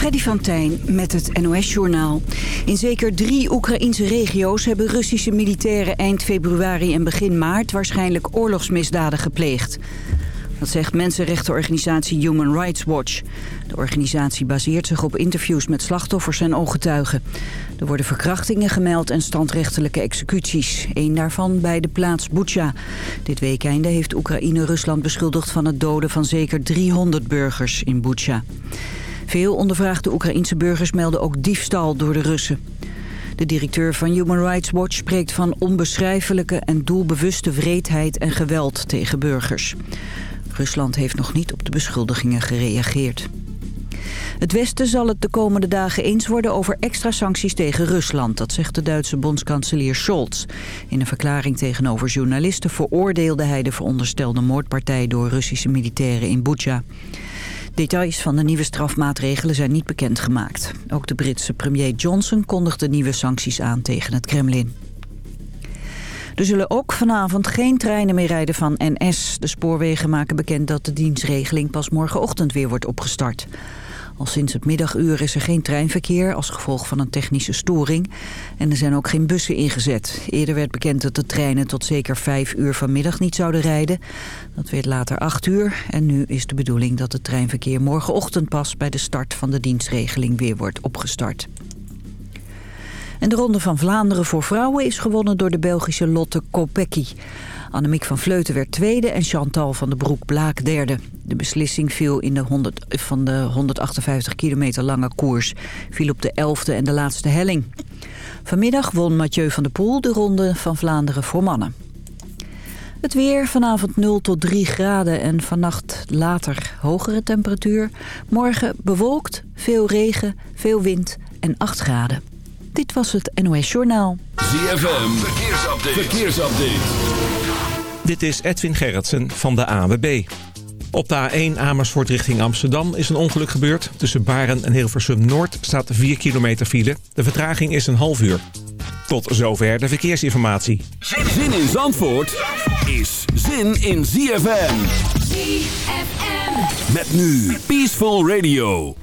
Freddy van Tijn met het NOS-journaal. In zeker drie Oekraïnse regio's hebben Russische militairen eind februari en begin maart waarschijnlijk oorlogsmisdaden gepleegd. Dat zegt mensenrechtenorganisatie Human Rights Watch. De organisatie baseert zich op interviews met slachtoffers en ooggetuigen. Er worden verkrachtingen gemeld en standrechtelijke executies. Eén daarvan bij de plaats Bucha. Dit weekende heeft Oekraïne Rusland beschuldigd van het doden van zeker 300 burgers in Bucha. Veel ondervraagde Oekraïense burgers melden ook diefstal door de Russen. De directeur van Human Rights Watch spreekt van onbeschrijfelijke en doelbewuste wreedheid en geweld tegen burgers. Rusland heeft nog niet op de beschuldigingen gereageerd. Het Westen zal het de komende dagen eens worden over extra sancties tegen Rusland. Dat zegt de Duitse bondskanselier Scholz. In een verklaring tegenover journalisten veroordeelde hij de veronderstelde moordpartij door Russische militairen in Bucha. Details van de nieuwe strafmaatregelen zijn niet bekendgemaakt. Ook de Britse premier Johnson kondigde nieuwe sancties aan tegen het Kremlin. Er zullen ook vanavond geen treinen meer rijden van NS. De spoorwegen maken bekend dat de dienstregeling pas morgenochtend weer wordt opgestart. Al sinds het middaguur is er geen treinverkeer als gevolg van een technische storing. En er zijn ook geen bussen ingezet. Eerder werd bekend dat de treinen tot zeker vijf uur vanmiddag niet zouden rijden. Dat werd later acht uur. En nu is de bedoeling dat het treinverkeer morgenochtend pas bij de start van de dienstregeling weer wordt opgestart. En de Ronde van Vlaanderen voor vrouwen is gewonnen door de Belgische Lotte Kopecky. Annemiek van Vleuten werd tweede en Chantal van den Broek Blaak derde. De beslissing viel in de 100, van de 158 kilometer lange koers. Viel op de 11e en de laatste helling. Vanmiddag won Mathieu van der Poel de Ronde van Vlaanderen voor mannen. Het weer, vanavond 0 tot 3 graden en vannacht later hogere temperatuur. Morgen bewolkt, veel regen, veel wind en 8 graden. Dit was het NOS Journaal. ZFM, verkeersupdate. verkeersupdate. Dit is Edwin Gerritsen van de AWB. Op de A1 Amersfoort richting Amsterdam is een ongeluk gebeurd. Tussen Baren en Hilversum Noord staat 4 kilometer file. De vertraging is een half uur. Tot zover de verkeersinformatie. Zin in Zandvoort is zin in ZFM. ZFM. Met nu Peaceful Radio.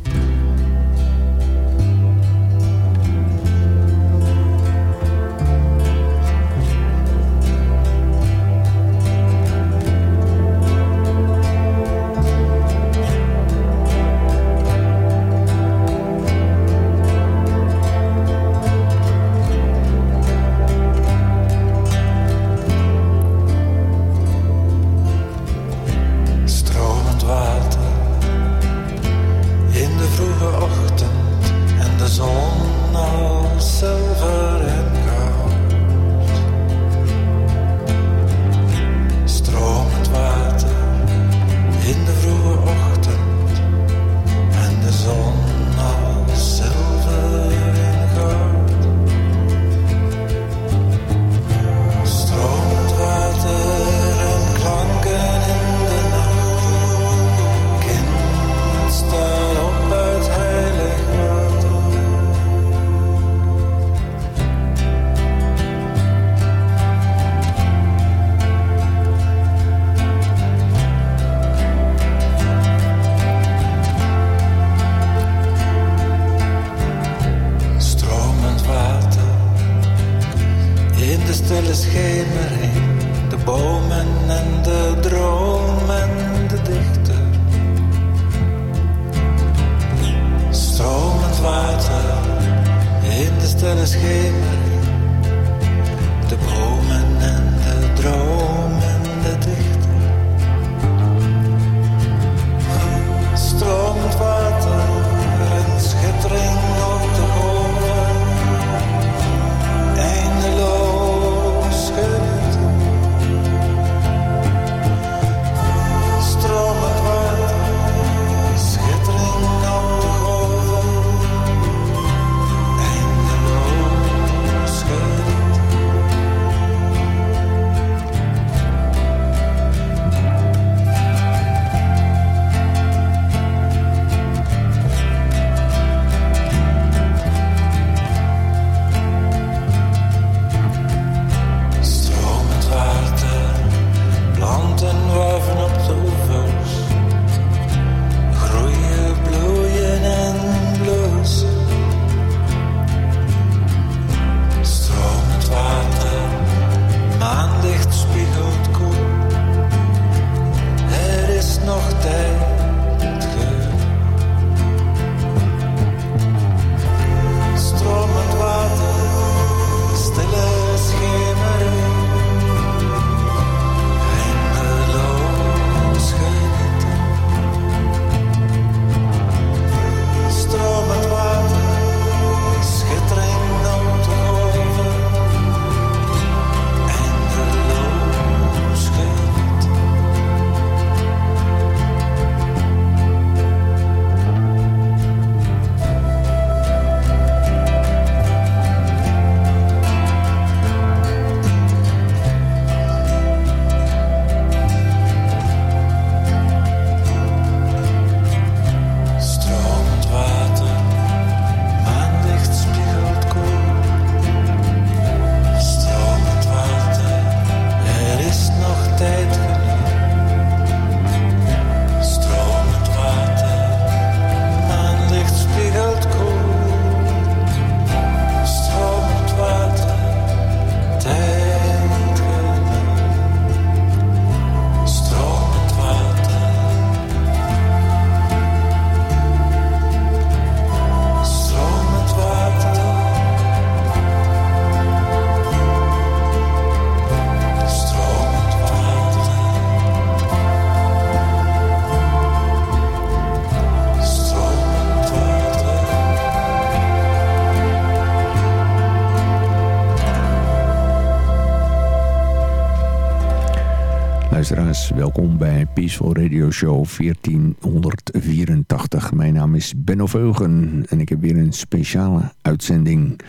Peaceful Radio Show 1484. Mijn naam is Benno Veugen en ik heb weer een speciale uitzending.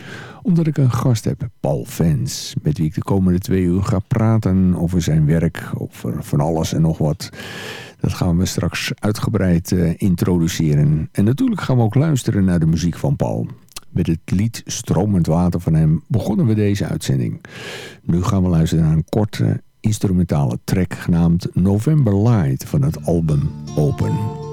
Omdat ik een gast heb, Paul Fans. Met wie ik de komende twee uur ga praten over zijn werk, over van alles en nog wat. Dat gaan we straks uitgebreid uh, introduceren. En natuurlijk gaan we ook luisteren naar de muziek van Paul. Met het lied Stromend Water van hem begonnen we deze uitzending. Nu gaan we luisteren naar een korte instrumentale track genaamd November Light van het album Open.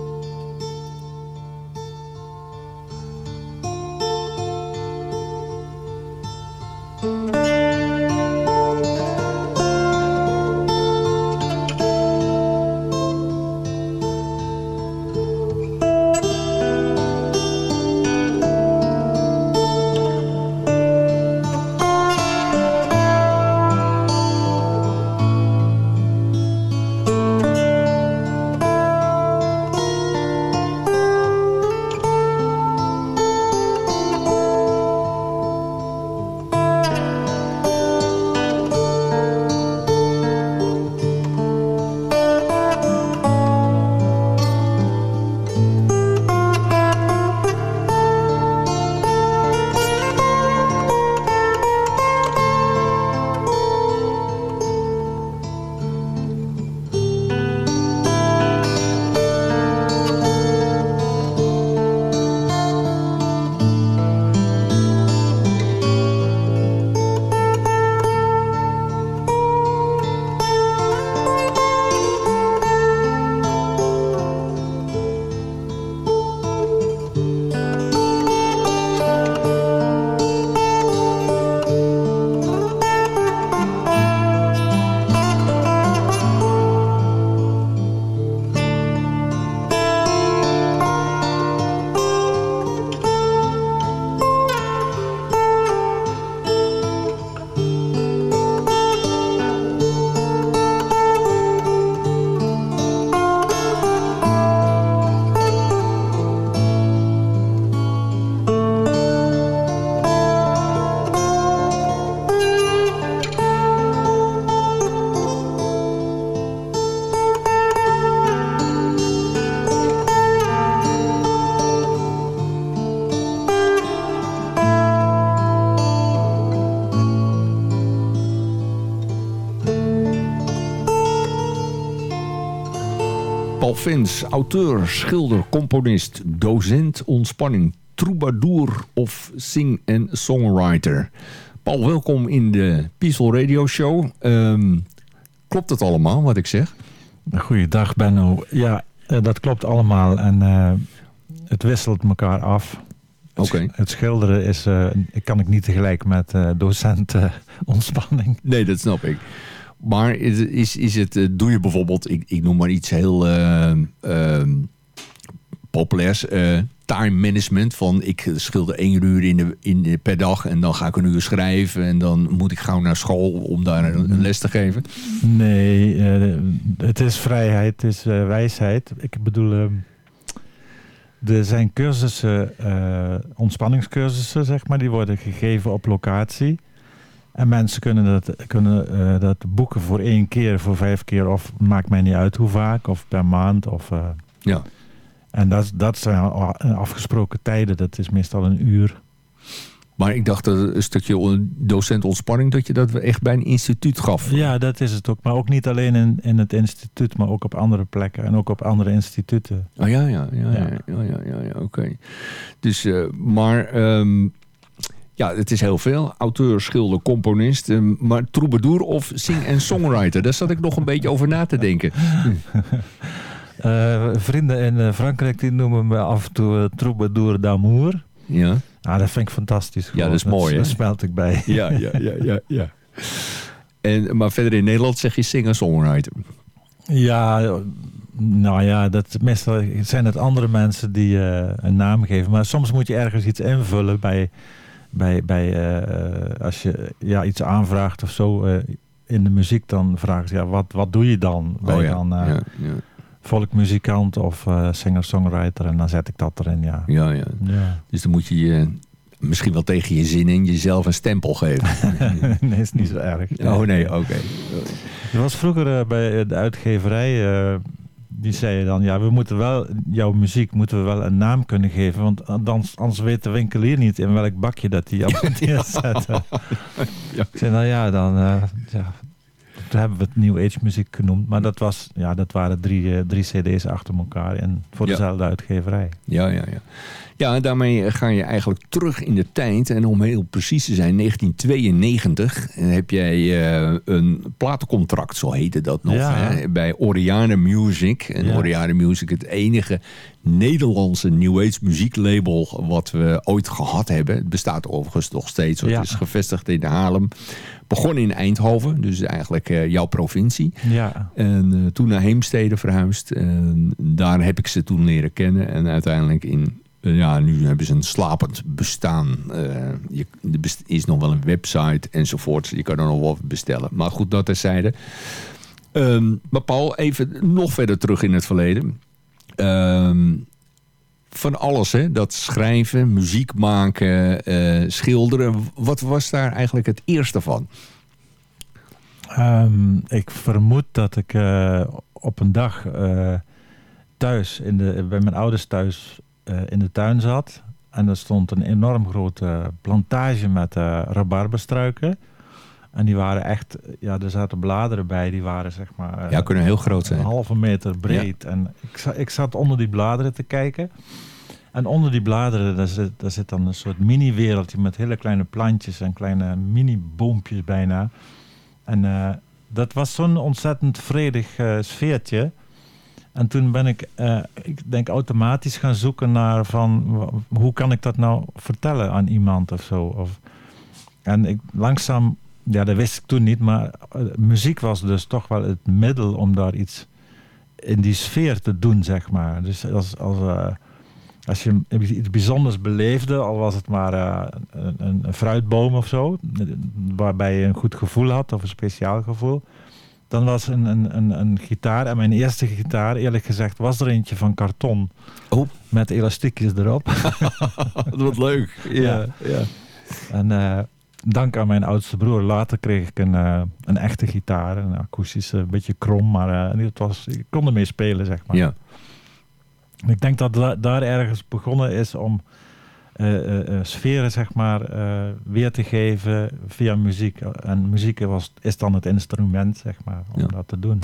Auteur, schilder, componist, docent, ontspanning, troubadour of sing- en songwriter. Paul, welkom in de Peaceful Radio Show. Um, klopt het allemaal wat ik zeg? Goeiedag Benno. Ja, eh, dat klopt allemaal en uh, het wisselt elkaar af. Oké. Het schilderen is, uh, kan ik niet tegelijk met docent ontspanning. Nee, dat snap ik. Maar is, is het, eh, doe je bijvoorbeeld, ik, ik noem maar iets heel uh, populairs, uh, time management. Van ik schilder één uur in de, in per dag en dan ga ik een uur schrijven. En dan moet ik gauw naar school om daar een, les te geven. Nee, het is vrijheid, het is wijsheid. Ik bedoel... Ehm, er zijn cursussen, ontspanningscursussen, zeg maar, die worden gegeven op locatie. En mensen kunnen dat, kunnen, uh, dat boeken voor één keer, voor vijf keer. Of maakt mij niet uit hoe vaak. Of per maand. Of, uh, ja. En dat, dat zijn afgesproken tijden. Dat is meestal een uur. Maar ik dacht dat een stukje docent ontspanning... dat je dat echt bij een instituut gaf. Ja, dat is het ook. Maar ook niet alleen in, in het instituut... maar ook op andere plekken en ook op andere instituten. Oh ja, ja, ja, ja, ja, ja, ja, ja oké. Dus, uh, maar... Um, ja, het is heel veel. Auteur, schilder, componist. Uh, maar troubadour of sing- en songwriter. Daar zat ik nog een beetje over na te denken. Uh, vrienden in eh, Frankrijk die noemen me af en toe troubadour d'amour. Ja. Ah, dat vind ik fantastisch. Ja, dat is mooi? Daar smelt ik bij. Ja, ja, ja, ja. ja. En, maar verder in Nederland zeg je singer-songwriter. Ja, nou ja, dat, meestal zijn het andere mensen die een naam geven. Maar soms moet je ergens iets invullen bij bij, bij uh, als je ja, iets aanvraagt of zo uh, in de muziek, dan vragen ze ja, wat, wat doe je dan? Ben oh, je dan uh, ja, ja. volkmuzikant of singer-songwriter? En dan zet ik dat erin, ja. Ja, ja. Dus dan moet je je Misschien wel tegen je zin in jezelf een stempel geven. nee, is niet zo erg. Oh nee, oké. Er was vroeger bij de uitgeverij, die zei dan, ja, we moeten wel, jouw muziek moeten we wel een naam kunnen geven, want anders, anders weet de winkelier niet in welk bakje dat hij op neerzet. ja. Ik zei, nou ja, dan, uh, ja, toen hebben we het New Age muziek genoemd. Maar dat, was, ja, dat waren drie, drie cd's achter elkaar en voor dezelfde uitgeverij. Ja, ja, ja. Ja, en daarmee ga je eigenlijk terug in de tijd. En om heel precies te zijn, 1992 heb jij uh, een platencontract, zo heette dat nog, ja. hè, bij Oriane Music. En Ja. Oriane Music, het enige Nederlandse New Age muzieklabel wat we ooit gehad hebben. Het bestaat overigens nog steeds. Ja. Het is gevestigd in Haarlem. Begon in Eindhoven, dus eigenlijk eh, jouw provincie. Ja, En eh, toen naar Heemstede verhuisd. En daar heb ik ze toen leren kennen. En uiteindelijk in... eh, ja, nu hebben ze een slapend bestaan. Eh, je, er is nog wel een website enzovoort. Je kan er nog wel bestellen. Maar goed, dat terzijde. Ehm maar Paul, even nog verder terug in het verleden. Ehm, van alles, hè? Dat schrijven, muziek maken, eh, schilderen. Wat was daar eigenlijk het eerste van? Ehm, ik vermoed dat ik op een dag thuis, in de, bij mijn ouders thuis, eh, in de tuin zat. En er stond een enorm grote plantage met eh rabarberstruiken. En die waren echt, ja, er zaten bladeren bij, die waren zeg maar eh, Ja, kunnen heel groot zijn. een halve meter breed. En ik, ik zat onder die bladeren te kijken. En onder die bladeren, daar zit, daar zit dan een soort mini-wereldje met hele kleine plantjes en kleine mini-boompjes bijna. En dat was zo'n ontzettend vredig sfeertje. En toen ben ik, eh, ik denk automatisch gaan zoeken naar van, hoe kan ik dat nou vertellen aan iemand of zo. Of, en ik langzaam, ja dat wist ik toen niet, maar eh, muziek was dus toch wel het middel om daar iets in die sfeer te doen, zeg maar. Dus als, als, eh, als je iets bijzonders beleefde, al was het maar een, een fruitboom of zo, waarbij je een goed gevoel had of een speciaal gevoel, dan was een, een, een, een gitaar, en mijn eerste gitaar, eerlijk gezegd, was er eentje van karton. Oh. Met elastiekjes erop. Wat leuk. Ja, ja. En eh, dank aan mijn oudste broer, later kreeg ik een, eh, een echte gitaar, een akoestische, een beetje krom, maar eh, het was, ik kon ermee spelen, zeg maar. ja. Ik denk dat da- daar ergens begonnen is om sferen zeg maar, eh, weer te geven via muziek. En muziek was, is dan het instrument zeg maar, om Ja. dat te doen.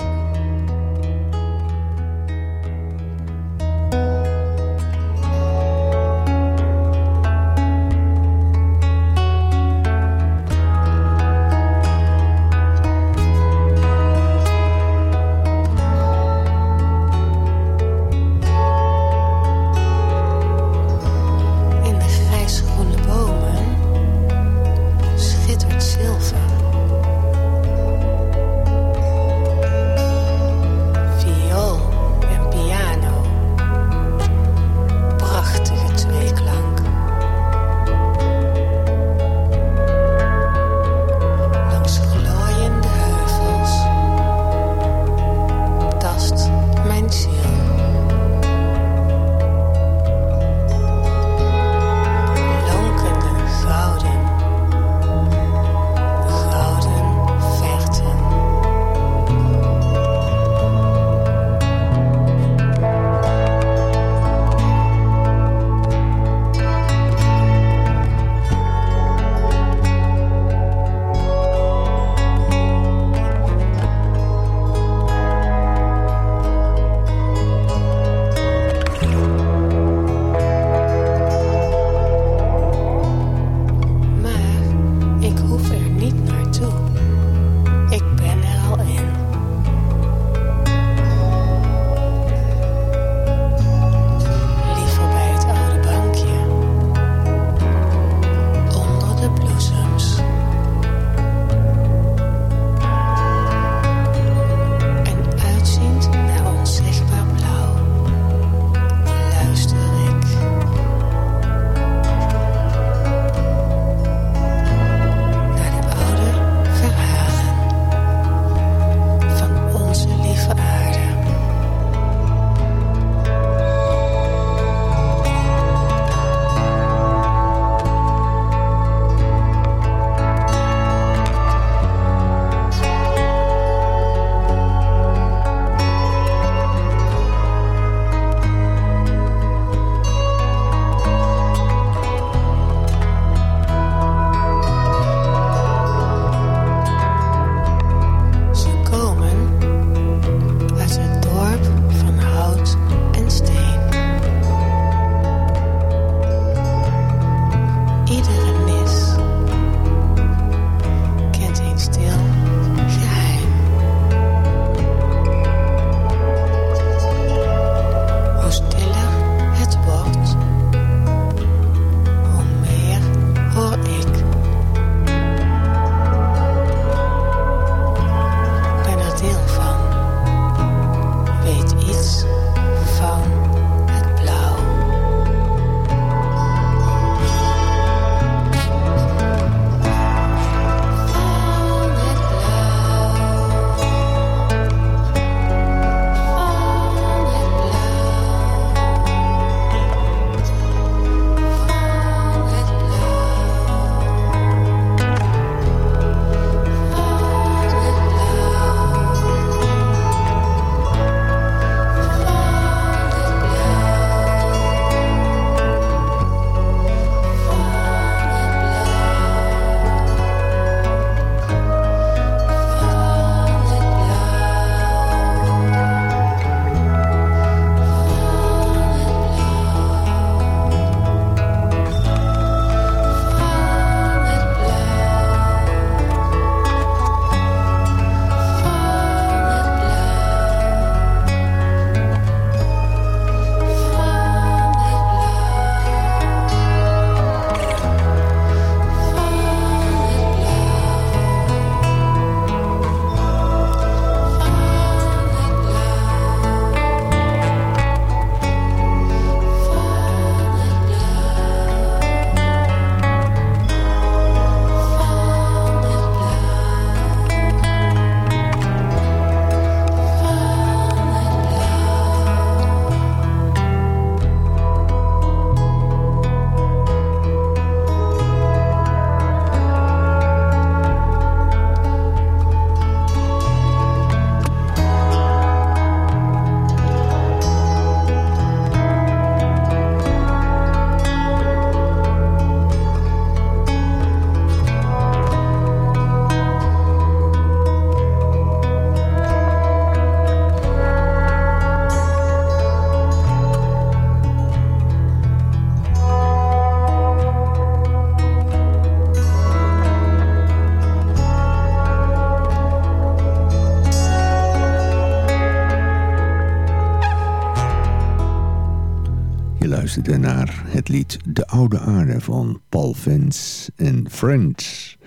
Friends.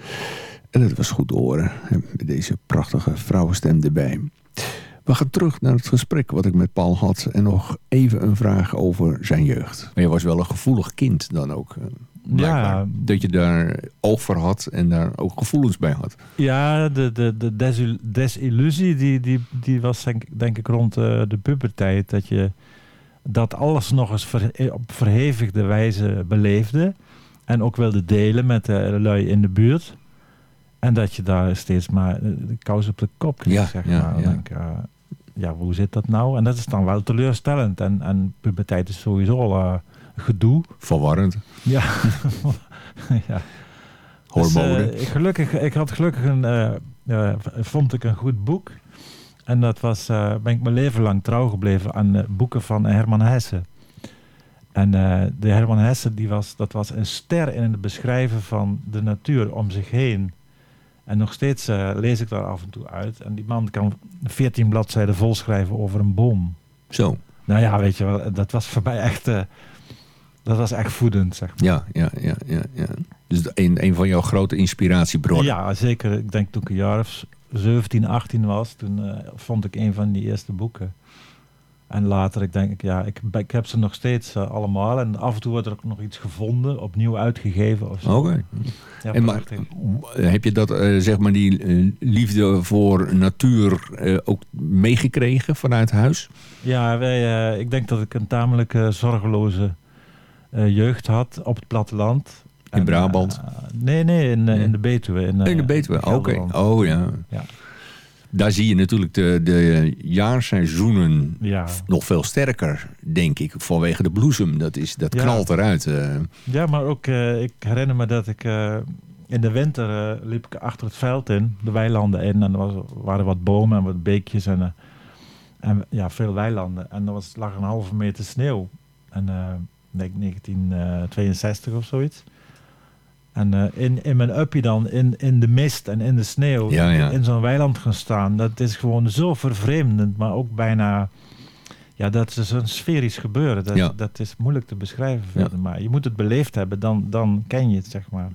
En het was goed te horen, met deze prachtige vrouwenstem erbij. We gaan terug naar het gesprek wat ik met Paul had... en nog even een vraag over zijn jeugd. Maar je was wel een gevoelig kind dan ook, eh, blijkbaar. Ja. Dat je daar oog voor had en daar ook gevoelens bij had. Ja, de, de, de desil- desillusie die, die, die was denk, ik- denk ik rond eh, de puberteit. Dat je dat alles nog eens ver- op verhevigde wijze beleefde. En ook wilde delen met de lui in de buurt. En dat je daar steeds maar eh, de kous op de kop kreeg, Ja, zeg ja, maar. Ja. denk eh, ja, hoe zit dat nou? En dat is dan wel teleurstellend. En, en puberteit is sowieso al eh, gedoe. Verwarrend. Ja. ja. Hormonen. Dus, eh, gelukkig, ik had gelukkig een, eh, eh, vond ik een goed boek. En dat was, eh, ben ik mijn leven lang trouw gebleven aan eh, boeken van Herman Hesse. En eh, de Herman Hesse, die was, dat was een ster in het beschrijven van de natuur om zich heen. En nog steeds eh, lees ik daar af en toe uit. En die man kan 14 bladzijden volschrijven over een boom. Zo, Nou ja, weet je wel, dat was voor mij echt, eh, dat was echt voedend, zeg maar. ja, ja, ja, ja. ja. Dus een, een van jouw grote inspiratiebronnen. Ja, zeker. Ik denk toen ik een jaar of 17, 18 was, toen vond ik een van die eerste boeken. En later, ik denk, ja, ik, ik heb ze nog steeds eh, allemaal. En af en toe wordt er ook nog iets gevonden, opnieuw uitgegeven of zo. Oké. Ja, En maar, heb je dat, eh, zeg maar, die eh, liefde voor natuur ook meegekregen vanuit huis? Ja, wij, ik denk dat ik een tamelijk zorgeloze jeugd had op het platteland. In Brabant? nee, nee, in, de Betuwe. In, in de Betuwe, oké. Oh ja. Ja. Daar zie je natuurlijk de, de jaarseizoenen Ja. nog veel sterker, denk ik. Vanwege de bloesem. Dat, is, dat Ja. knalt eruit. eh. Ja, maar ook, eh, ik herinner me dat ik eh, in de winter liep ik achter het veld in, de weilanden in. En er was, waren wat bomen en wat beekjes en, en ja, veel weilanden. En er was, lag een halve meter sneeuw. En ik denk 1962 of zoiets. En eh, in, in mijn uppie dan, in, in de mist en in de sneeuw, Ja, ja. in zo'n weiland gaan staan. Dat is gewoon zo vervreemdend, maar ook bijna... Ja, dat is een sferisch gebeuren. Dat, Ja. dat is moeilijk te beschrijven Ja. verder. Maar je moet het beleefd hebben, dan, dan ken je het, zeg maar.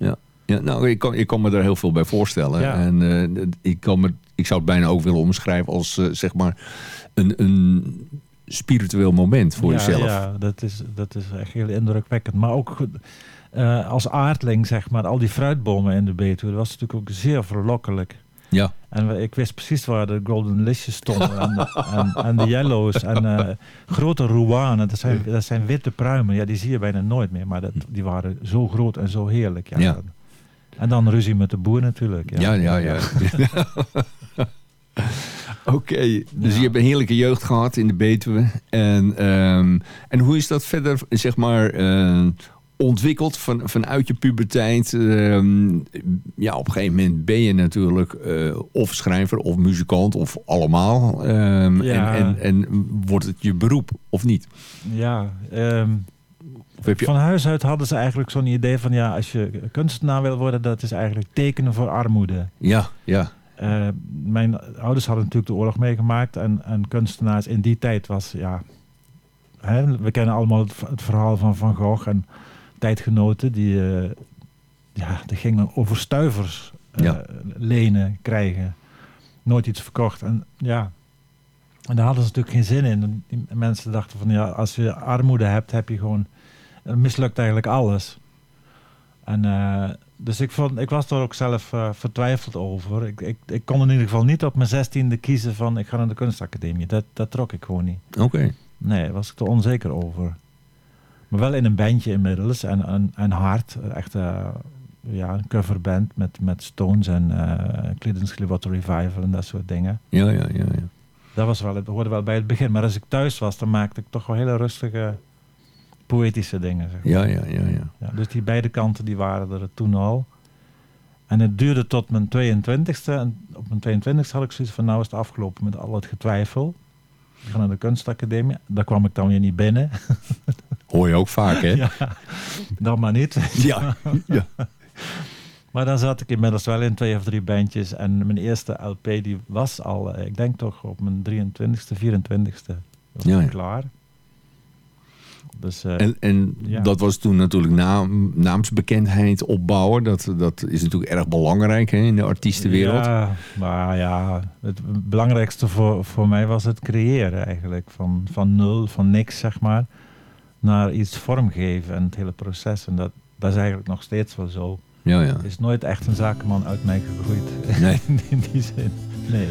Ja, nou, ik kan, ik kan me daar heel veel bij voorstellen. Ja. En eh, ik, kan me, ik zou het bijna ook willen omschrijven als eh, zeg maar een, een spiritueel moment voor ja, jezelf. Ja, dat is, dat is echt heel indrukwekkend. Maar ook eh, als aardling, zeg maar, al die fruitbomen in de Betuwe, dat was natuurlijk ook zeer verlokkelijk. Ja. En ik wist precies waar de Golden Listjes stonden en, de, en, en de Yellows en eh, grote Rouanen. Dat zijn, dat zijn witte pruimen. Ja, die zie je bijna nooit meer. Maar dat, die waren zo groot en zo heerlijk. Ja. Ja. En dan ruzie met de boer natuurlijk. Ja, ja, ja. Oké, dus Ja. je hebt een heerlijke jeugd gehad in de Betuwe. En, ehm, en hoe is dat verder, zeg maar, eh, ontwikkeld van, vanuit je puberteit? Ehm, ja, op een gegeven moment ben je natuurlijk eh, of schrijver of muzikant of allemaal. Ehm, Ja. en, en, en wordt het je beroep of niet? Ja, ehm, Of heb je... Van huis uit hadden ze eigenlijk zo'n idee van ja, als je kunstenaar wil worden, dat is eigenlijk tekenen voor armoede. Ja, ja. Eh, mijn ouders hadden natuurlijk de oorlog meegemaakt en, en kunstenaars in die tijd was ja. Hè, we kennen allemaal het, het verhaal van Van Gogh en tijdgenoten die, eh, ja, die gingen over stuivers eh, Ja. lenen krijgen. Nooit iets verkocht. En ja, en daar hadden ze natuurlijk geen zin in. Die mensen dachten van ja, als je armoede hebt, heb je gewoon mislukt eigenlijk alles. En eh, dus ik, vond, ik was er ook zelf eh, vertwijfeld over. Ik, ik, ik kon in ieder geval niet op mijn zestiende kiezen van ik ga naar de kunstacademie. Dat, dat trok ik gewoon niet. Oké. Nee, daar was ik te onzeker over. Maar wel in een bandje inmiddels en, en, en hard. Echt eh, ja, een coverband met, met Stones en uh, Creedence Clearwater Revival en dat soort dingen. Ja, ja, ja. ja. Dat was wel, het hoorde wel bij het begin. Maar als ik thuis was, dan maakte ik toch wel hele rustige, poëtische dingen. Zeg maar. Ja, ja, ja, ja. Ja, dus die beide kanten die waren er toen al. En het duurde tot mijn 22e. En op mijn 22e had ik zoiets van, nou is het afgelopen met al het getwijfel. Ik ga naar de kunstacademie. Daar kwam ik dan weer niet binnen. Hoor je ook vaak, hè? Ja, dan maar niet. Ja, ja. Maar dan zat ik inmiddels wel in twee of drie bandjes. En mijn eerste LP die was al, eh, ik denk toch op mijn 23ste, 24ste ja, ja. klaar. Dus, eh, en en dat was toen natuurlijk naam, naamsbekendheid opbouwen. Dat, dat is natuurlijk erg belangrijk hè, in de artiestenwereld. Ja, maar ja, het belangrijkste voor, voor mij was het creëren eigenlijk. Van, van nul, van niks zeg maar naar iets vormgeven en het hele proces. En dat, dat is eigenlijk nog steeds wel zo. Ja, ja. Is nooit echt een zakenman uit mij gegroeid. Nee. In die zin. Nee.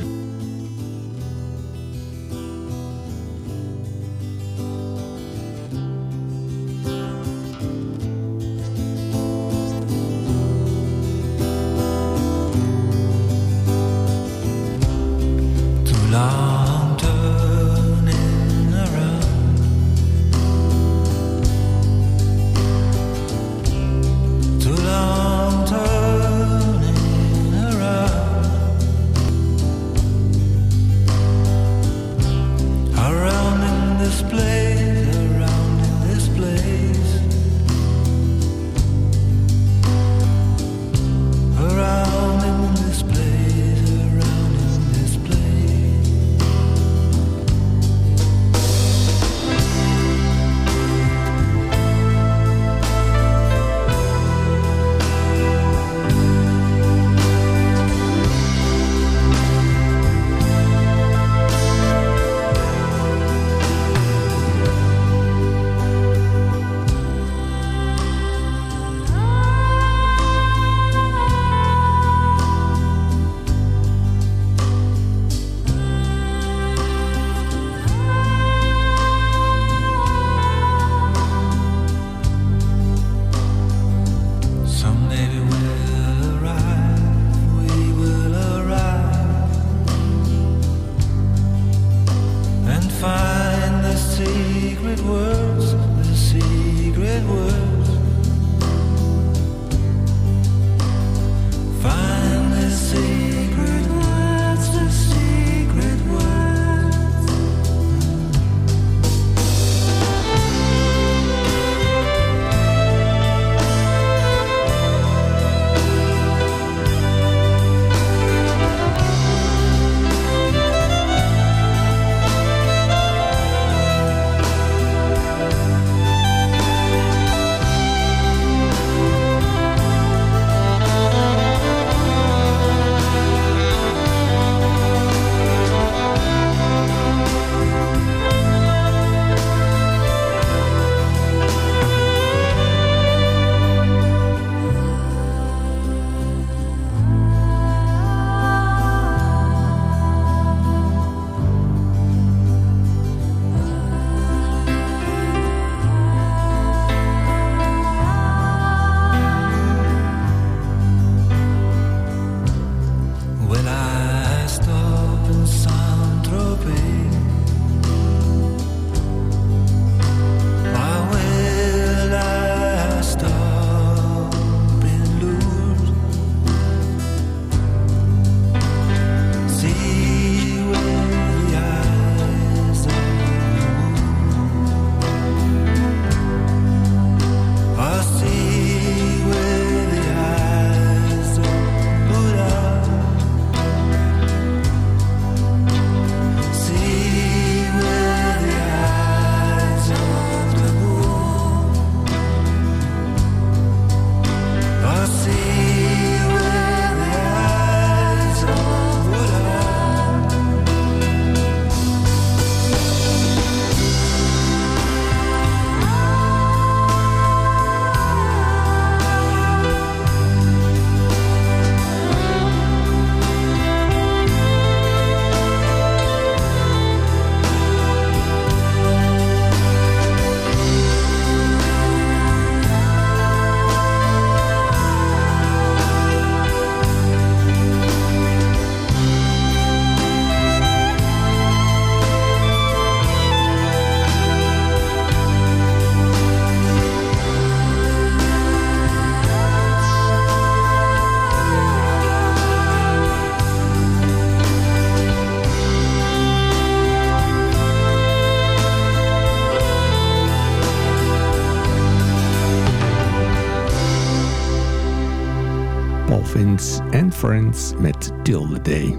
Met met Tilde Day.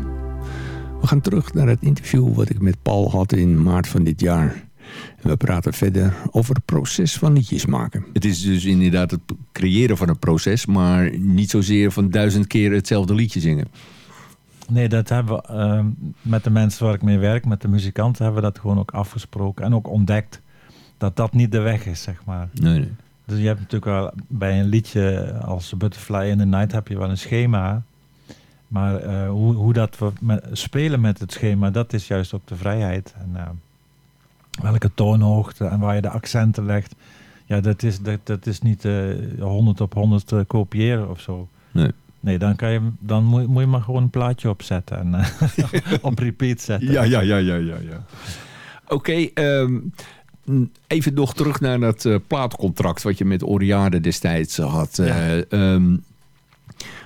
We gaan terug naar het interview wat ik met Paul had in maart van dit jaar. We praten verder over het proces van liedjes maken. Het is dus inderdaad het creëren van een proces, maar niet zozeer van duizend keer hetzelfde liedje zingen. Nee, dat hebben we ehm, met de mensen waar ik mee werk, met de muzikanten, hebben we dat gewoon ook afgesproken en ook ontdekt dat dat niet de weg is, zeg maar. Nee, nee. Dus je hebt natuurlijk wel bij een liedje als Butterfly in the Night heb je wel een schema. Maar eh, hoe, hoe dat we met- spelen met het schema, dat is juist ook de vrijheid. En eh, welke toonhoogte en waar je de accenten legt. Ja, dat is, dat, dat is niet eh 100 op 100 te kopiëren of zo. Nee. Nee, dan, kan je, dan moet, moet je maar gewoon een plaatje opzetten en eh, op repeat zetten. Ja, ja, ja, ja, ja. ja. Oké, ehm, even nog terug naar dat eh, plaatcontract wat je met Oriade destijds had. Ja. Eh, ehm,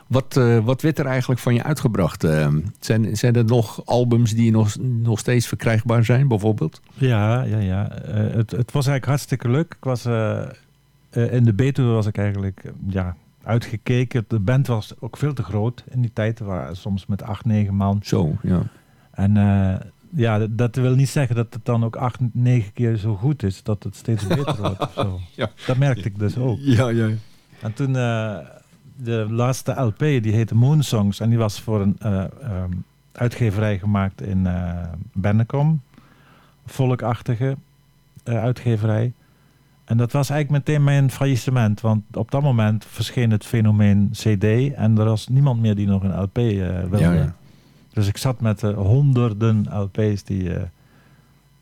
wat, eh, wat werd er eigenlijk van je uitgebracht? Ehm, zijn, zijn er nog albums die nog, nog steeds verkrijgbaar zijn, bijvoorbeeld? Ja, ja, ja. Eh, het, het was eigenlijk hartstikke leuk. Ik was, eh, eh, in de Betuwe was ik eigenlijk eh, ja, uitgekeken. De band was ook veel te groot in die tijd. Waren soms met acht, negen man. Zo, ja. En eh, ja, dat, dat wil niet zeggen dat het dan ook acht, negen keer zo goed is. Dat het steeds beter wordt of zo. Ja. Dat merkte ik dus ook. Ja, ja. En toen eh, de laatste LP, die heette Moon Songs. En die was voor een eh, ehm, uitgeverij gemaakt in eh Bennekom. Volkachtige eh, uitgeverij. En dat was eigenlijk meteen mijn faillissement. Want op dat moment verscheen het fenomeen CD. En er was niemand meer die nog een LP wilde. Ja, ja. Dus ik zat met honderden LP's die...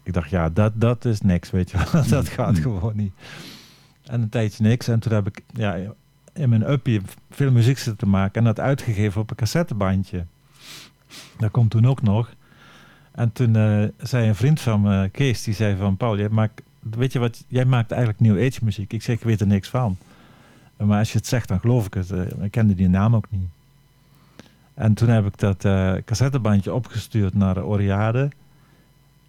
ik dacht, ja, dat, dat is niks, weet je wel. dat gaat gewoon niet. En een tijdje niks. En toen heb ik ja, in mijn uppie veel muziek zitten maken. En dat uitgegeven op een cassettebandje. Dat komt toen ook nog. En toen eh, zei een vriend van me, Kees, die zei van... Paul, jij maakt, weet je wat, jij maakt eigenlijk New Age muziek. Ik zeg, ik weet er niks van. Maar als je het zegt, dan geloof ik het. Eh, ik kende die naam ook niet. En toen heb ik dat eh, cassettebandje opgestuurd naar Oriade.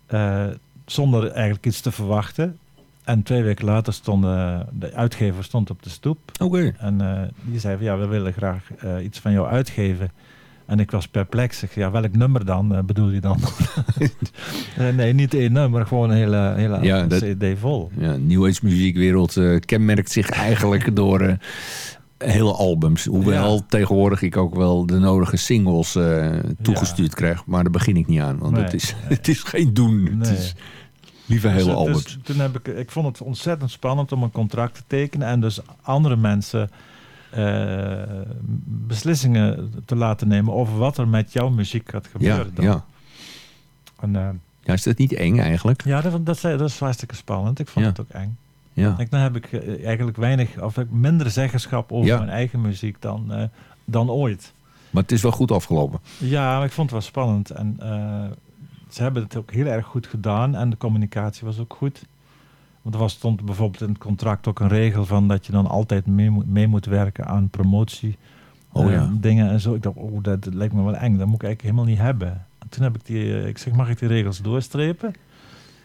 eh, zonder eigenlijk iets te verwachten. En twee weken later stond eh, de uitgever stond op de stoep. Oké. En eh, die zei van ja, we willen graag eh, iets van jou uitgeven. En ik was perplex. Ik zei, ja, welk nummer dan eh, bedoel je dan? Nee, niet één nummer, gewoon een hele, hele Ja, dat- CD vol. Ja, New Age muziekwereld kenmerkt zich eigenlijk door hele albums. Hoewel Ja. tegenwoordig ik ook wel de nodige singles toegestuurd krijg. Maar daar begin ik niet aan. Want Nee, het, is, nee. het is geen doen. Het is liever hele Dus, albums. dus toen heb ik, ik vond het ontzettend spannend om een contract te tekenen en dus andere mensen eh, beslissingen te laten nemen over wat er met jouw muziek gaat ja, gebeuren. dan. ja. En, eh, ja, is dat niet eng eigenlijk? ja, dat, dat, dat is hartstikke spannend. Ik vond Ja. het ook eng. Ja. Ik, dan heb ik eh, eigenlijk weinig, of ik minder zeggenschap over Ja. mijn eigen muziek dan, dan ooit. Maar het is wel goed afgelopen. Ja, ik vond het wel spannend. En ze hebben het ook heel erg goed gedaan. En de communicatie was ook goed. Want er was, stond bijvoorbeeld in het contract ook een regel van dat je dan altijd mee, moet- mee moet werken aan promotie. Oh ja. Dingen en zo. Ik dacht, oh, dat, dat lijkt me wel eng. Dat moet ik eigenlijk helemaal niet hebben. En toen heb ik die, eh, ik zeg, mag ik die regels doorstrepen?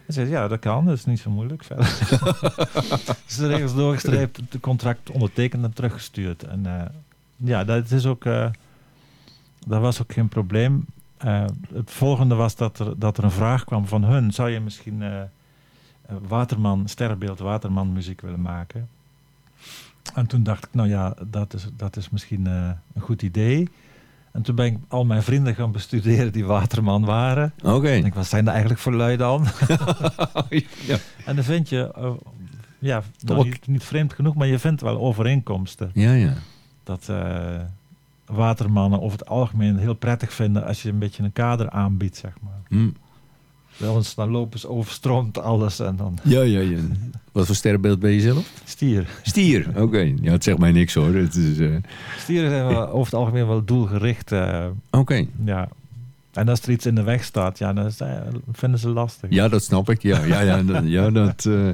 En zei ze, ja, dat kan. Dat is niet zo moeilijk verder. dus de regels doorgestreept, het contract ondertekend en teruggestuurd. En eh, ja, dat is ook... eh, dat was ook geen probleem. Eh, het volgende was dat er, dat er een vraag kwam van hun. Zou je misschien eh, eh, Waterman, sterrenbeeld Waterman muziek willen maken? En toen dacht ik, nou ja, dat is, dat is misschien een goed idee. En toen ben ik al mijn vrienden gaan bestuderen die Waterman waren. Oké. En ik, wat zijn er eigenlijk voor lui dan? ja. en dan vind je, ja, nou, niet, niet vreemd genoeg, maar je vindt wel overeenkomsten ja, ja. dat watermannen over het algemeen heel prettig vinden als je een beetje een kader aanbiedt, zeg maar. Hm. Bij ons dan lopen ze overstroomt alles en dan Ja, ja, ja. Wat voor sterrenbeeld ben je zelf? stier. Stier. Oké. Ja, het zegt mij niks hoor. Het is, eh, Stieren zijn wel, over het algemeen wel doelgericht. eh, Oké. ja. En als er iets in de weg staat, ja, dan vinden ze lastig. Ja, dat snap ik. Ja, ja, ja, dat, ja, dat, eh,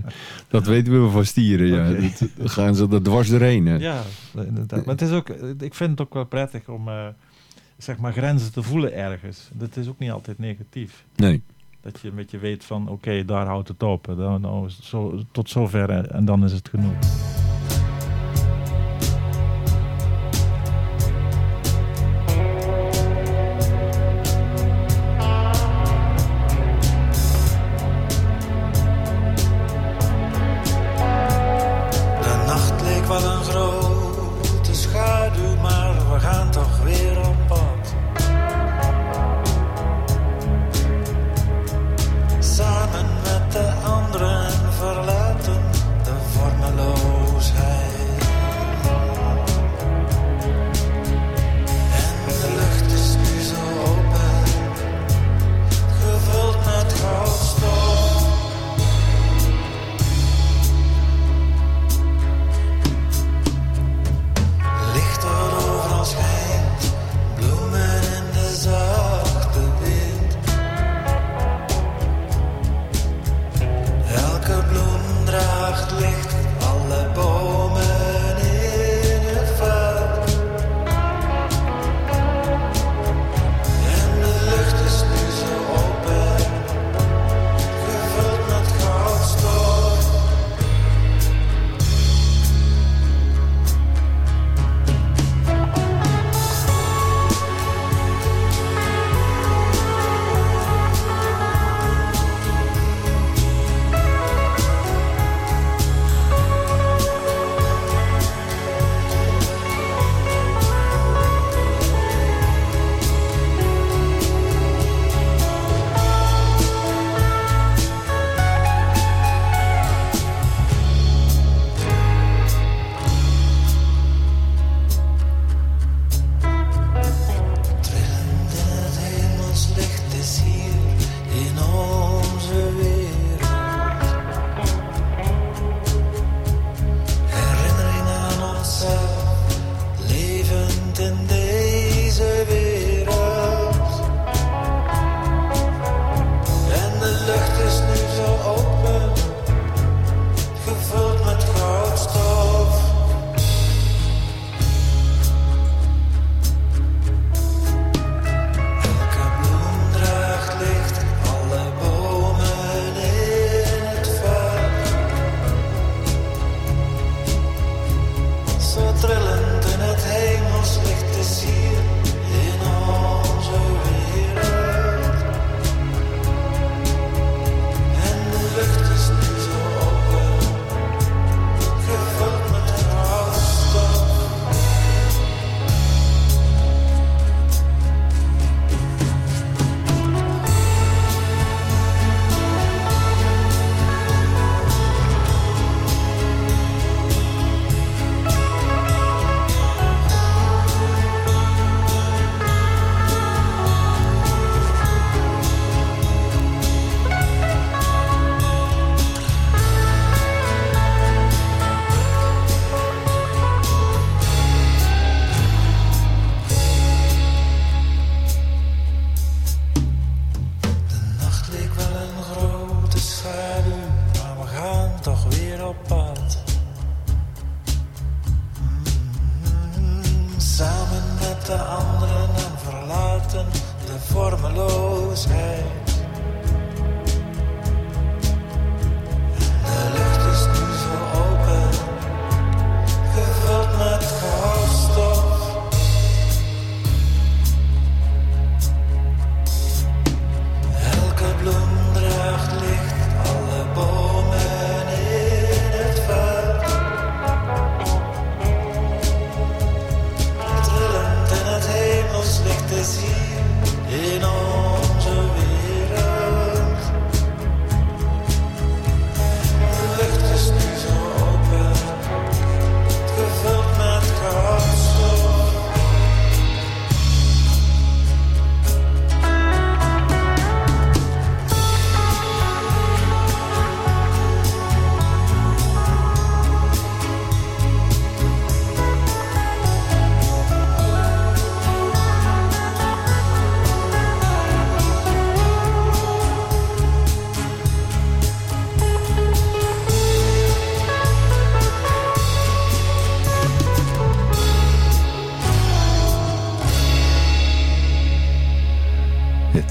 dat weten we van stieren. Ja. Dat, dan gaan ze er dwars doorheen. hè. Ja, inderdaad. Maar het is ook, ik vind het ook wel prettig om eh, zeg maar grenzen te voelen ergens. Dat is ook niet altijd negatief. Nee. Dat je een beetje weet van, oké, daar houdt het op. Dan, zo, tot zover en dan is het genoeg.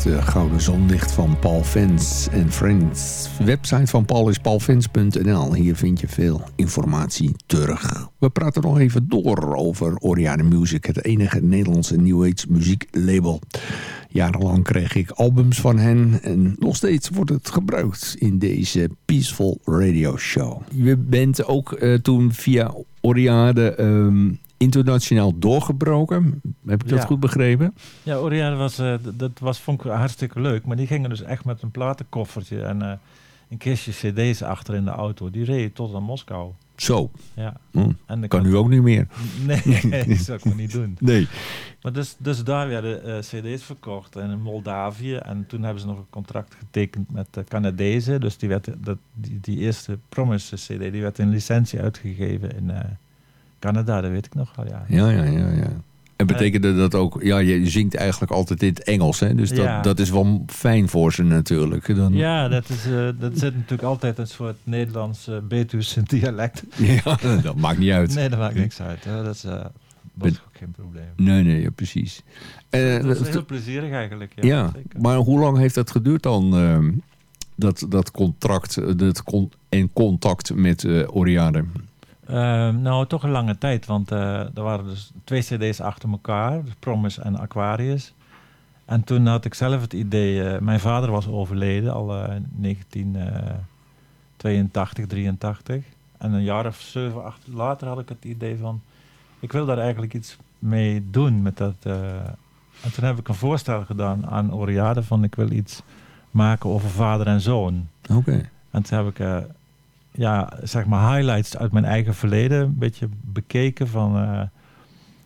Het eh, Gouden Zonlicht van Paul Vens en Friends. De website van Paul is. Hier vind je veel informatie terug. We praten nog even door over Oriane Music, het enige Nederlandse New Age muzieklabel. Jarenlang kreeg ik albums van hen en nog steeds wordt het gebruikt in deze Peaceful Radio Show. Je bent ook eh, toen via Oriade ehm, internationaal doorgebroken. Heb ik dat Ja. goed begrepen? Ja, Oriane was, eh, dat was, vond ik hartstikke leuk. Maar die gingen dus echt met een platenkoffertje en eh, een kistje cd's achter in de auto. Die reden tot aan Moskou. Zo, Ja. hm, En kan nu ook niet meer. Nee, dat zou ik maar niet doen. Nee. Maar dus, dus daar werden eh, cd's verkocht en in Moldavië. En toen hebben ze nog een contract getekend met de Canadezen. Dus die, werd, dat, die, die eerste Promise cd die werd in licentie uitgegeven in Canada. Dat weet ik nog wel, ja. Ja, ja, ja, ja. En betekende dat ook... Ja, je zingt eigenlijk altijd in het Engels, hè? Dus dat, Ja. dat is wel fijn voor ze natuurlijk. Dan, Ja, dat, is, eh, dat zit natuurlijk altijd een soort Nederlands uh, Betuwse dialect. Ja, dat maakt niet uit. Nee, dat maakt niks uit. Hè. Dat is, eh, was Ben- ook geen probleem. Nee, nee, ja, precies. Eh, dat is heel plezierig eigenlijk. Ja, ja, maar hoe lang heeft dat geduurd dan? ehm, dat, dat contract eh, dat con en contact met eh Oriade? Ehm, nou, toch een lange tijd, want eh, er waren dus twee cd's achter elkaar, dus Promise en Aquarius. En toen had ik zelf het idee, eh, mijn vader was overleden al eh, in 1982, 83. En een jaar of zeven, acht later had ik het idee van, ik wil daar eigenlijk iets mee doen met dat. en toen heb ik een voorstel gedaan aan Oriade van ik wil iets maken over vader en zoon. Oké. En toen heb ik ja, zeg maar highlights uit mijn eigen verleden een beetje bekeken van... eh,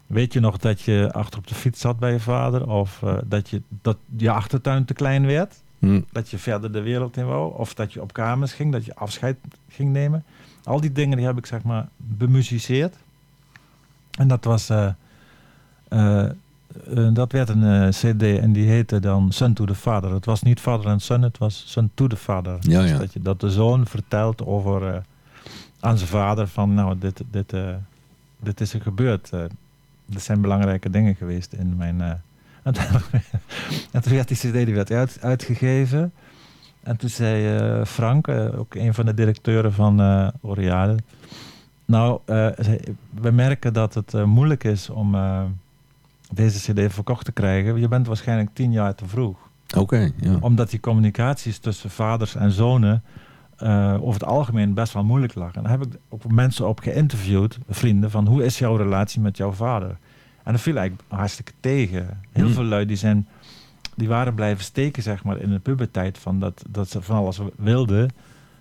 weet je nog dat je achter op de fiets zat bij je vader? Of eh, dat, je, dat je achtertuin te klein werd? Hm. Dat je verder de wereld in wou? Of dat je op kamers ging, dat je afscheid ging nemen? Al die dingen die heb ik zeg maar bemusiceerd. En dat was... eh, eh, dat werd een eh, cd en die heette dan Son to the Father. Het was niet Father and Son, het was Son to the Father. Ja, Dus ja. dat, je, dat de zoon vertelt over eh, aan zijn vader van nou, dit, dit, dit is er gebeurd. Dit zijn belangrijke dingen geweest in mijn... en, toen, en toen werd die cd die werd uit, uitgegeven. En toen zei Frank, ook een van de directeuren van Oriade... Nou, we merken dat het moeilijk is om deze cd verkocht te krijgen. Je bent waarschijnlijk tien jaar te vroeg Oké, ja. omdat die communicaties tussen vaders en zonen eh, over het algemeen best wel moeilijk lag. En daar heb ik ook mensen op geïnterviewd, vrienden, van hoe is jouw relatie met jouw vader? En dat viel eigenlijk hartstikke tegen. Heel Hmm. veel lui die zijn, die waren blijven steken, zeg maar, in de puberteit van dat, dat ze van alles wilden,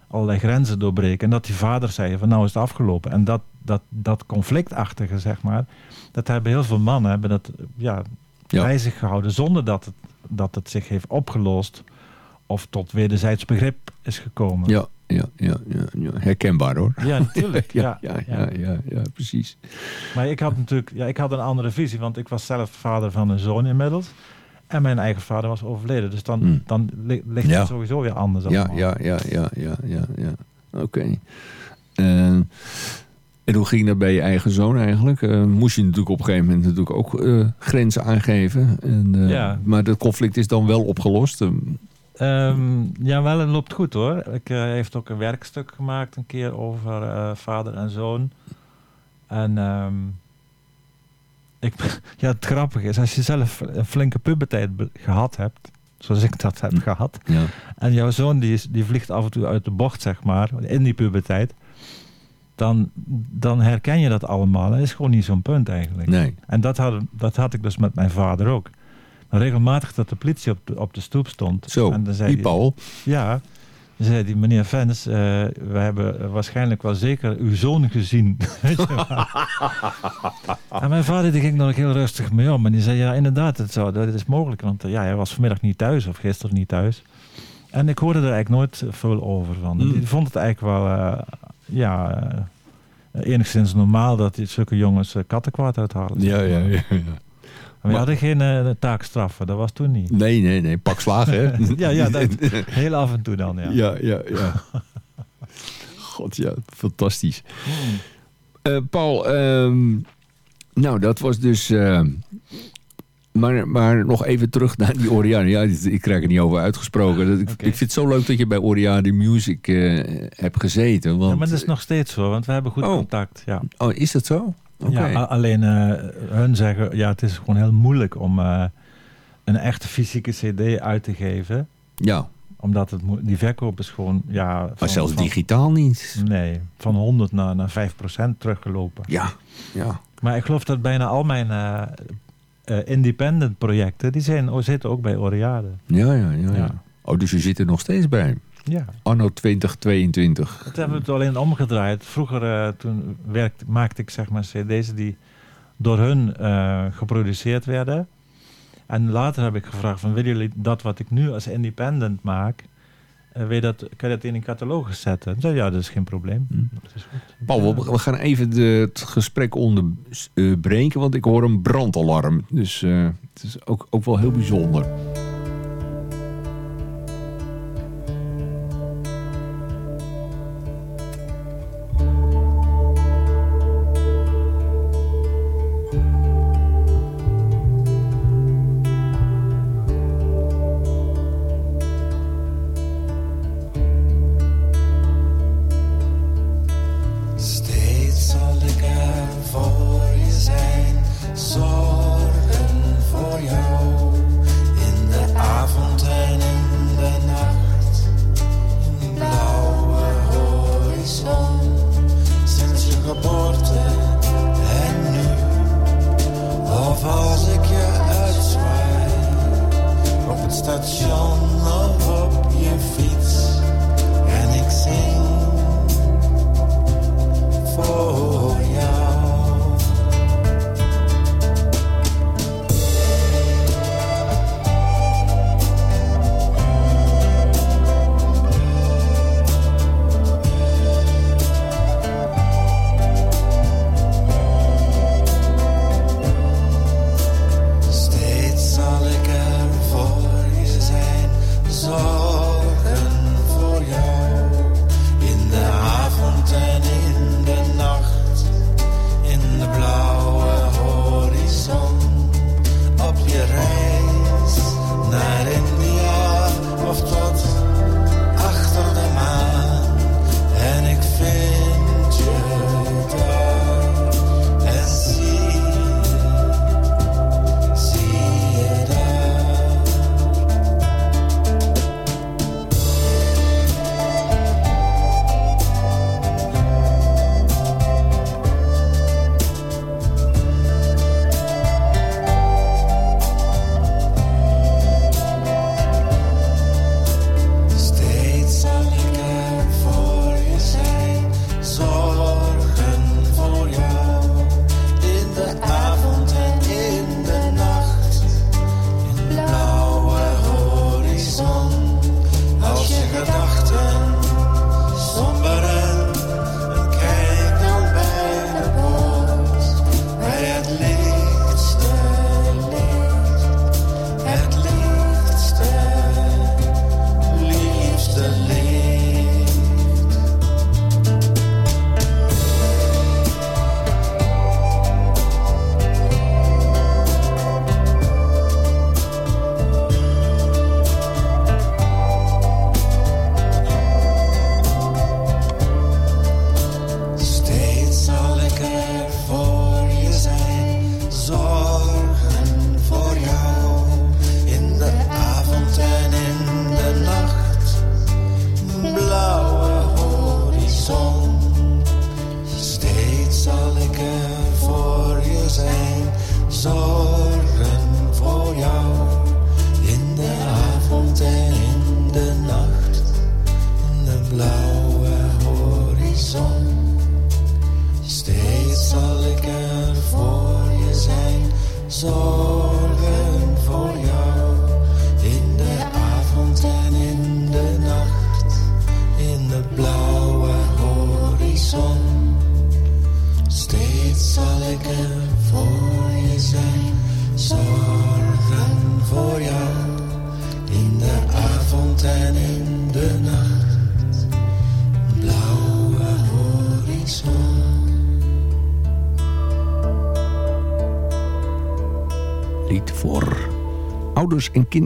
allerlei grenzen doorbreken. En dat die vader zei van nou is het afgelopen. En dat, dat, dat conflictachtige, zeg maar, dat hebben heel veel mannen hebben dat, ja, Ja. bij zich gehouden zonder dat het, dat het zich heeft opgelost of tot wederzijds begrip is gekomen. Ja, ja, ja, ja, ja. herkenbaar hoor. Ja, natuurlijk. Ja, ja, ja, ja, ja, precies. Maar ik had natuurlijk ja, ik had een andere visie, want ik was zelf vader van een zoon inmiddels. En mijn eigen vader was overleden. Dus dan, Hmm. dan li- ligt het sowieso weer anders. Ja, ja, ja, ja, ja, ja, ja. Oké. En, en hoe ging dat bij je eigen zoon eigenlijk? Eh, moest je natuurlijk op een gegeven moment natuurlijk ook eh, grenzen aangeven. En, eh, Ja. Maar dat conflict is dan wel opgelost. Ehm, ja, wel, het loopt goed hoor. Ik eh, heeft ook een werkstuk gemaakt een keer over vader en zoon. En ehm, ik, ja, het grappige is, als je zelf een flinke puberteit be- gehad hebt, zoals ik dat heb gehad, ja. en jouw zoon die, is, die vliegt af en toe uit de bocht, zeg maar, in die puberteit, dan, dan herken je dat allemaal. Dat is gewoon niet zo'n punt eigenlijk. Nee. En dat had, dat had ik dus met mijn vader ook. Maar regelmatig dat de politie op de, op de stoep stond. Zo, en dan zei die Paul. Ja, dan zei die meneer Vens, eh, we hebben waarschijnlijk wel zeker uw zoon gezien. Weet je wel. en mijn vader die ging er nog heel rustig mee om. En die zei, ja inderdaad, het zou, dat is mogelijk. Want eh, ja, hij was vanmiddag niet thuis of gisteren niet thuis. En ik hoorde er eigenlijk nooit veel over van. Mm. Die vond het eigenlijk wel, eh, ja, eh, enigszins normaal dat die, zulke jongens uh, kattenkwaad uithalen. Ja, ja, ja. ja. Maar we hadden geen eh, taakstraffen, dat was toen niet. Nee, nee, nee. Pak slagen, hè? Ja, ja, dat- Heel af en toe dan, ja. ja, ja, ja. God, ja. Fantastisch. Eh, Paul, ehm, nou, dat was dus... eh, Maar, maar nog even terug naar die Oriane. Ja, ik krijg er niet over uitgesproken. Ik, ik vind het zo leuk dat je bij Oriane Music eh, hebt gezeten. Want, ja, maar dat is nog steeds zo, want we hebben goed Oh. contact. Ja. Oh, is dat zo? Ja, alleen eh, hun zeggen, ja, het is gewoon heel moeilijk om eh, een echte fysieke cd uit te geven. ja, Omdat het, die verkoop is gewoon, ja... maar van- zelfs van- digitaal niet. Nee, van 100 naar, naar 5 procent teruggelopen. Ja, ja. Maar ik geloof dat bijna al mijn eh, independent projecten, die zijn, oh, zitten ook bij Oriade. Ja, ja, ja, ja. Oh, dus je zit er nog steeds bij. Ja. Anno 2022. Dat hebben we het alleen omgedraaid. Vroeger eh, toen werkte, maakte ik zeg maar cd's die door hun eh, geproduceerd werden. En later heb ik gevraagd van willen jullie dat wat ik nu als independent maak, eh, wil je dat, kan je dat in een catalogus zetten? Zei, ja, dat is geen probleem. Hm. Dat is goed. Paul, we, we gaan even de, het gesprek onderbreken, want ik hoor een brandalarm. Dus eh, het is ook, ook wel heel bijzonder.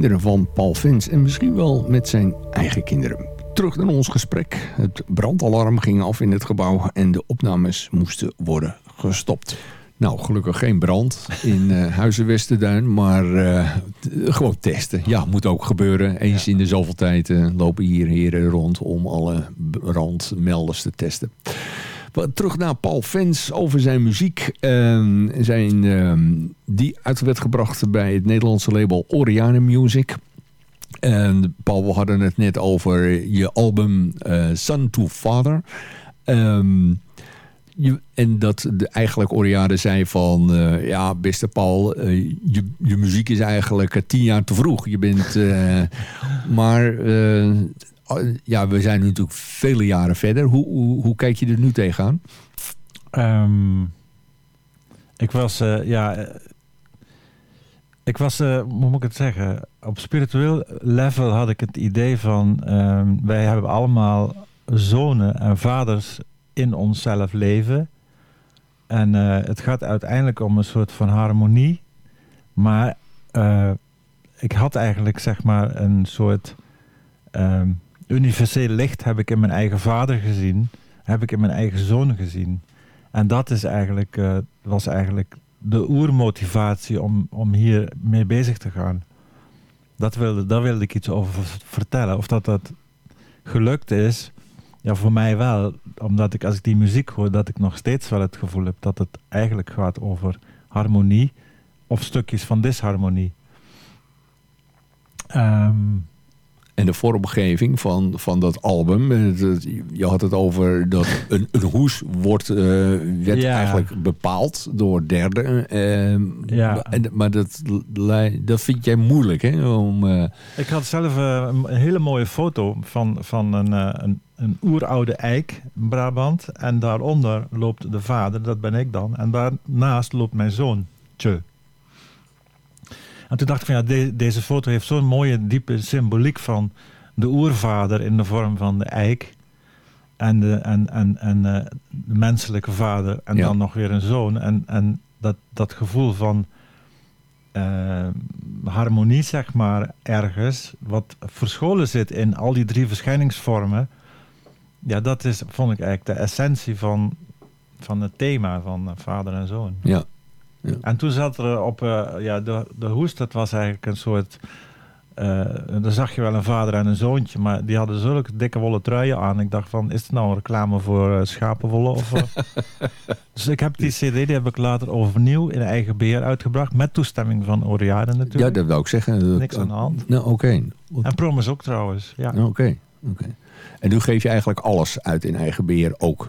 Kinderen van Paul Vens. En misschien wel met zijn eigen kinderen. Terug naar ons gesprek. Het brandalarm ging af in het gebouw en de opnames moesten worden gestopt. Nou, gelukkig geen brand in uh, Huizen Westerduin, maar uh, gewoon testen. Ja, moet ook gebeuren. Eens in de zoveel tijd uh, lopen hier heren rond om alle brandmelders te testen. Terug naar Paul Vens over zijn muziek. Uh, zijn, uh, die uit werd gebracht bij het Nederlandse label Oriane Music. En Paul, we hadden het net over je album uh, Son to Father. Um, je, en dat de, eigenlijk Oriade zei van... Uh, ja, beste Paul, uh, je, je muziek is eigenlijk tien jaar te vroeg. Je bent... maar ja, we zijn nu natuurlijk vele jaren verder. Hoe, hoe, hoe kijk je er nu tegenaan? Um, ik was, uh, ja... Ik was, uh, hoe moet ik het zeggen? Op spiritueel level had ik het idee van... Um, wij hebben allemaal zonen en vaders in onszelf leven. En het gaat uiteindelijk om een soort van harmonie. Maar ik had eigenlijk zeg maar een soort... Um, universeel licht heb ik in mijn eigen vader gezien. Heb ik in mijn eigen zoon gezien. En dat is eigenlijk, uh, was eigenlijk de oermotivatie om, om hier mee bezig te gaan. Dat wilde, daar wilde ik iets over vertellen. Of dat dat gelukt is, ja, voor mij wel. Omdat ik als ik die muziek hoor, dat ik nog steeds wel het gevoel heb dat het eigenlijk gaat over harmonie of stukjes van disharmonie. Um, en de vormgeving van, van dat album. Je had het over dat een, een hoes wordt, uh, werd ja. eigenlijk bepaald door derden. Uh, ja. maar dat, dat vind jij moeilijk, hè? Om, uh... Ik had zelf een hele mooie foto van, van een, een, een oeroude eik in Brabant. En daaronder loopt de vader, dat ben ik dan. En daarnaast loopt mijn zoon, Tje. En toen dacht ik van ja, de, deze foto heeft zo'n mooie diepe symboliek van de oervader in de vorm van de eik. En de, en, en, en, uh, de menselijke vader en ja. dan nog weer een zoon. En, en dat, dat gevoel van uh, harmonie, zeg maar, ergens, wat verscholen zit in al die drie verschijningsvormen. Ja, dat is, vond ik eigenlijk de essentie van, van het thema van vader en zoon. Ja. Ja. En toen zat er op, uh, ja, de, de hoest, dat was eigenlijk een soort, uh, dan zag je wel een vader en een zoontje, maar die hadden zulke dikke wollen truien aan. Ik dacht van, is het nou een reclame voor uh, schapenwollen? Of, dus ik heb die cd, die heb ik later overnieuw in eigen beheer uitgebracht, met toestemming van Oriade natuurlijk. Ja, dat wil ik zeggen. Niks aan de hand. Nou, oké. Okay. En Promise ook trouwens, ja. Oké, okay. okay. En nu geef je eigenlijk alles uit in eigen beheer ook?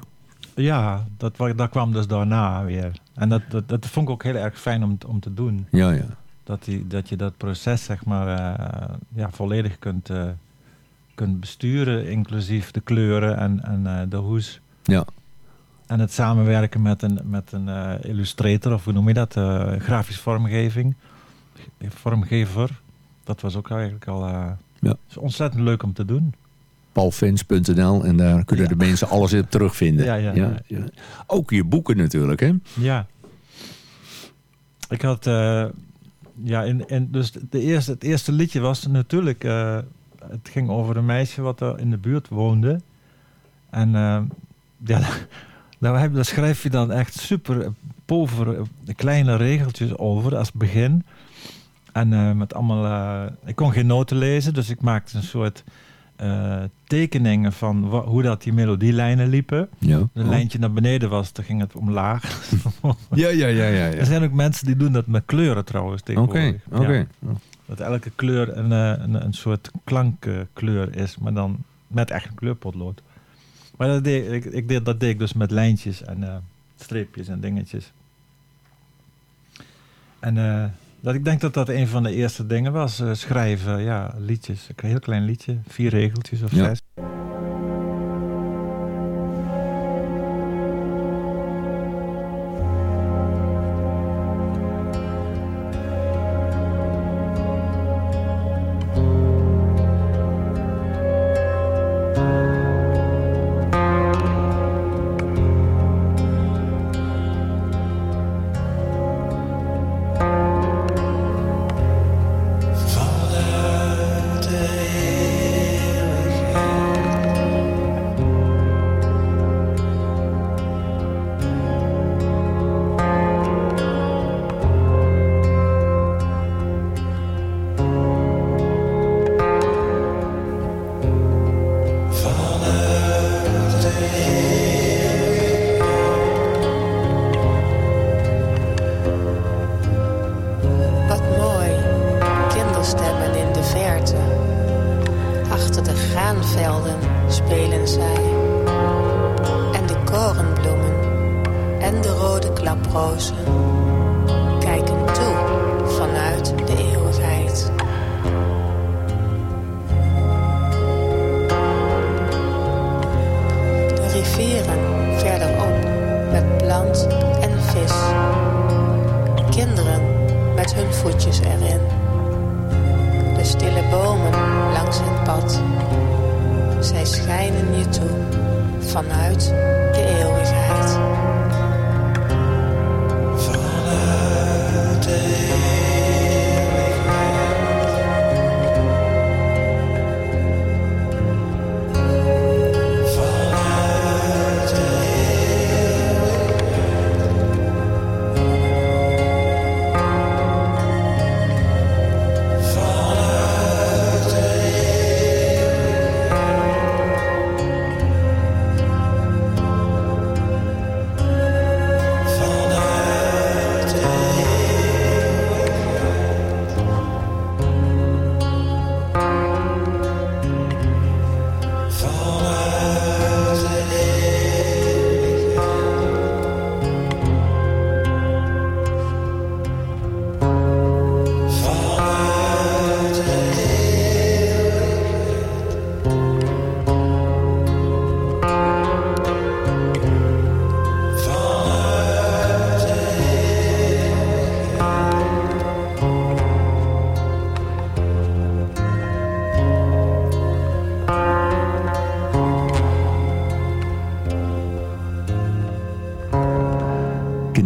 Ja, dat, dat kwam dus daarna weer. En dat, dat, dat vond ik ook heel erg fijn om, om te doen. Ja, ja. Dat, die, dat je dat proces zeg maar uh, ja, volledig kunt, uh, kunt besturen, inclusief de kleuren en, en uh, de hoes. Ja. En het samenwerken met een, met een illustrator, of hoe noem je dat, grafisch vormgeving, vormgever. Dat was ook eigenlijk al ja. ontzettend leuk om te doen paulfans.nl en daar kunnen de mensen alles in terugvinden. Ja, ja, ja. Ook je boeken natuurlijk, hè? Ja. Ik had, eh, ja, in, in, dus de eerste, het eerste liedje was natuurlijk, eh, het ging over een meisje wat er in de buurt woonde. En eh, ja, daar, schrijf je dan echt super kleine regeltjes over als begin. En met allemaal, ik kon geen noten lezen, dus ik maakte een soort eh, tekeningen van hoe dat die melodielijnen liepen. Ja. Een lijntje naar beneden was, dan ging het omlaag. Ja, ja, ja, ja. Er ja. zijn ook mensen die doen dat met kleuren trouwens Oké, tegenwoordig. oké. Ja. Dat elke kleur een, eh, een, een soort klankkleur is, maar dan met echt een kleurpotlood. Maar dat deed, ik, ik deed, dat deed ik dus met lijntjes en eh, streepjes en dingetjes. En eh, dat, ik denk dat dat een van de eerste dingen was. eh, schrijven, ja, liedjes. Een heel klein liedje, vier regeltjes of Ja. zes.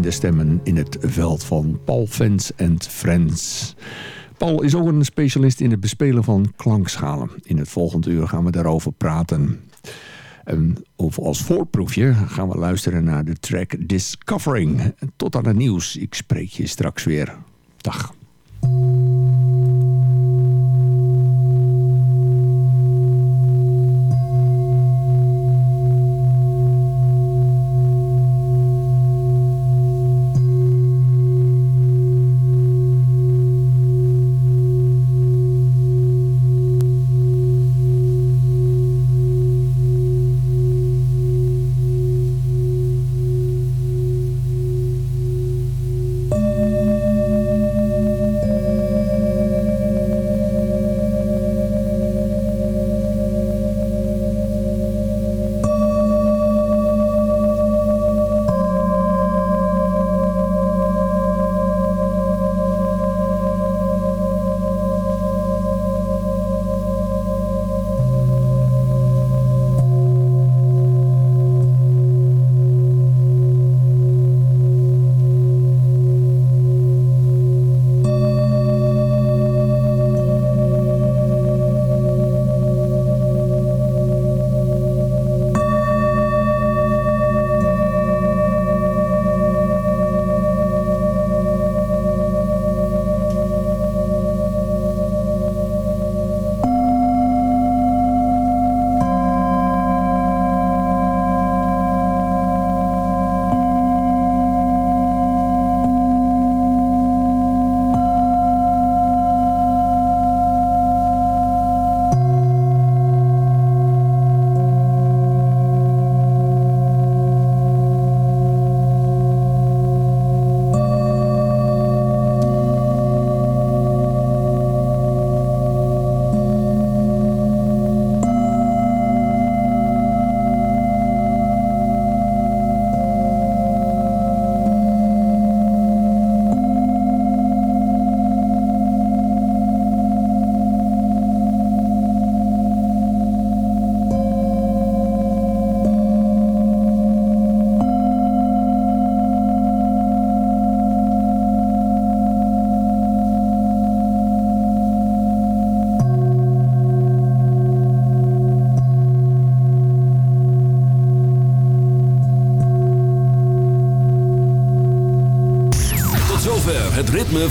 Kinderstemmen in het veld van Paul Fens and Friends. Paul is ook een specialist in het bespelen van klankschalen. In het volgende uur gaan we daarover praten. En of als voorproefje gaan we luisteren naar de track Discovering. Tot aan het nieuws. Ik spreek je straks weer. Dag.